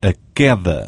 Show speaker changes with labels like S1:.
S1: a queda.